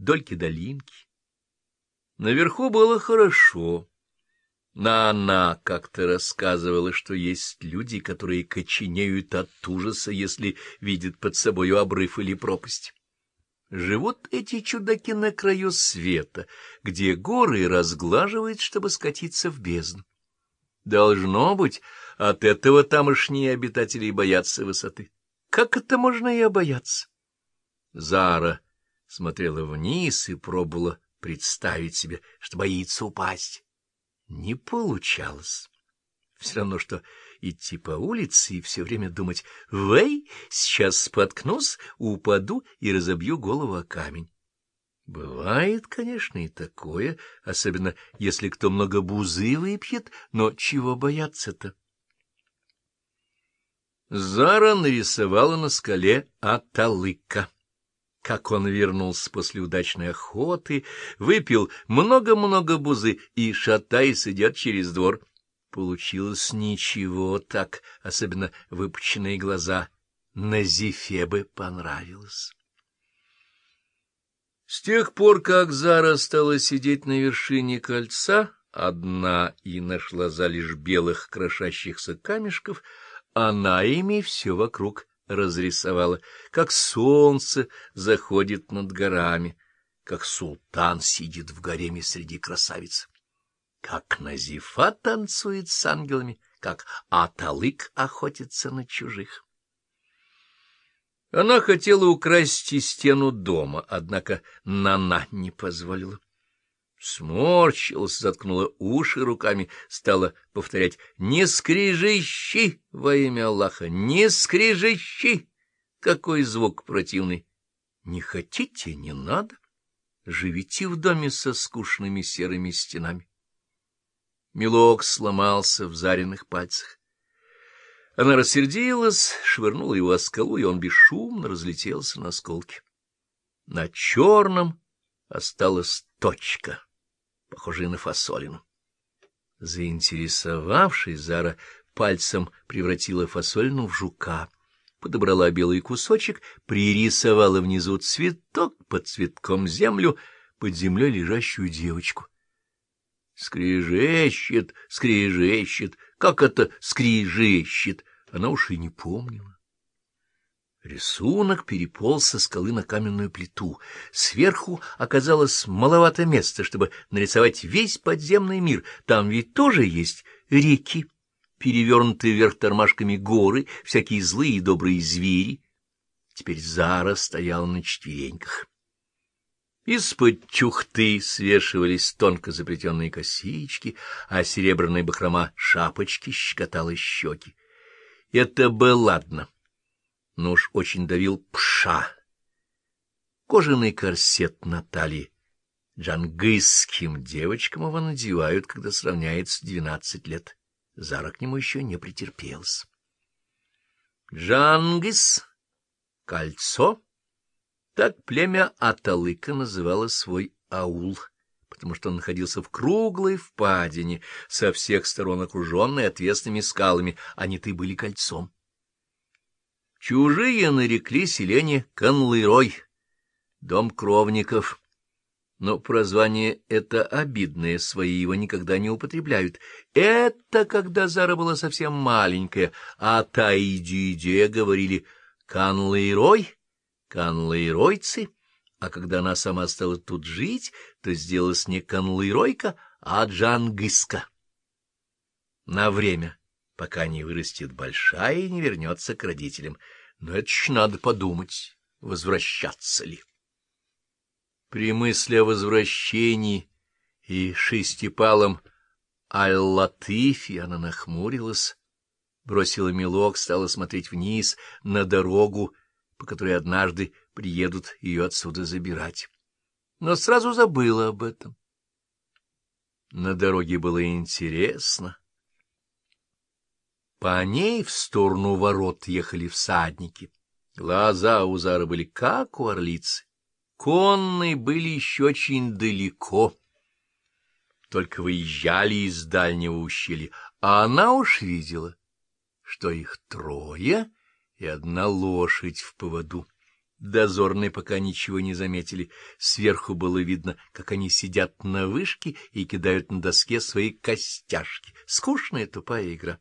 дольки-долинки. Наверху было хорошо. Но она как-то рассказывала, что есть люди, которые коченеют от ужаса, если видят под собою обрыв или пропасть. Живут эти чудаки на краю света, где горы разглаживают, чтобы скатиться в бездну. Должно быть, от этого тамошние обитатели боятся высоты. Как это можно и обояться? Зара смотрела вниз и пробовала представить себе, что боится упасть. Не получалось. Все равно, что идти по улице и все время думать «Вэй, сейчас споткнусь, упаду и разобью голову о камень». Бывает, конечно, и такое, особенно если кто много бузы выпьет, но чего бояться-то? Зара нарисовала на скале Аталыка. Как он вернулся после удачной охоты, выпил много-много бузы и, шатаясь, идет через двор. Получилось ничего так, особенно выпученные глаза. На Зифе бы понравилось. С тех пор, как Зара стала сидеть на вершине кольца, одна и нашла залежь белых крошащихся камешков, она ими все вокруг разрисовала, как солнце заходит над горами, как султан сидит в гареме среди красавиц, как Назифа танцует с ангелами, как Аталык охотится на чужих. Она хотела украсть стену дома, однако Нана не позволила сморщилась, заткнула уши руками, стала повторять «Не скрежещи во имя Аллаха! Не скрежещи!» Какой звук противный! Не хотите — не надо. Живите в доме со скучными серыми стенами. Мелок сломался в заренных пальцах. Она рассердилась, швырнула его о скалу, и он бесшумно разлетелся на осколки. На черном осталась точка похожие на фасолину. Заинтересовавшись, Зара пальцем превратила фасолину в жука, подобрала белый кусочек, пририсовала внизу цветок, под цветком землю, под землей лежащую девочку. Скрежещет, скрежещет, как это скрежещет, она уж и не помнила. Рисунок переполз со скалы на каменную плиту. Сверху оказалось маловато места, чтобы нарисовать весь подземный мир. Там ведь тоже есть реки, перевернутые вверх тормашками горы, всякие злые и добрые звери. Теперь Зара стояла на четвереньках. Из-под чухты свешивались тонко заплетенные косички, а серебряная бахрома шапочки щекотала щеки. Это было ладно но уж очень давил пша. Кожаный корсет на талии. Девочкам его надевают, когда сравняется двенадцать лет. Зара к нему еще не претерпелся. Джангыс — кольцо. Так племя Аталыка называло свой аул, потому что он находился в круглой впадине, со всех сторон окруженной отвесными скалами, а не ты были кольцом. Чужие нарекли селение Канлырой, дом кровников. Но прозвание это обидное, свои его никогда не употребляют. Это когда Зара была совсем маленькая, а Тайдиде говорили «Канлырой», «Канлыройцы», а когда она сама стала тут жить, то сделалась не Канлыройка, а Джангыска. На время пока не вырастет большая и не вернется к родителям. Но это ж надо подумать, возвращаться ли. При мысли о возвращении и шестипалом Аль-Латыфе она нахмурилась, бросила мелок, стала смотреть вниз на дорогу, по которой однажды приедут ее отсюда забирать. Но сразу забыла об этом. На дороге было интересно. По ней в сторону ворот ехали всадники. Глаза у Зары были как у орлицы. Конные были еще очень далеко. Только выезжали из дальнего ущелья, а она уж видела, что их трое и одна лошадь в поводу. Дозорные пока ничего не заметили. Сверху было видно, как они сидят на вышке и кидают на доске свои костяшки. Скучная тупая игра.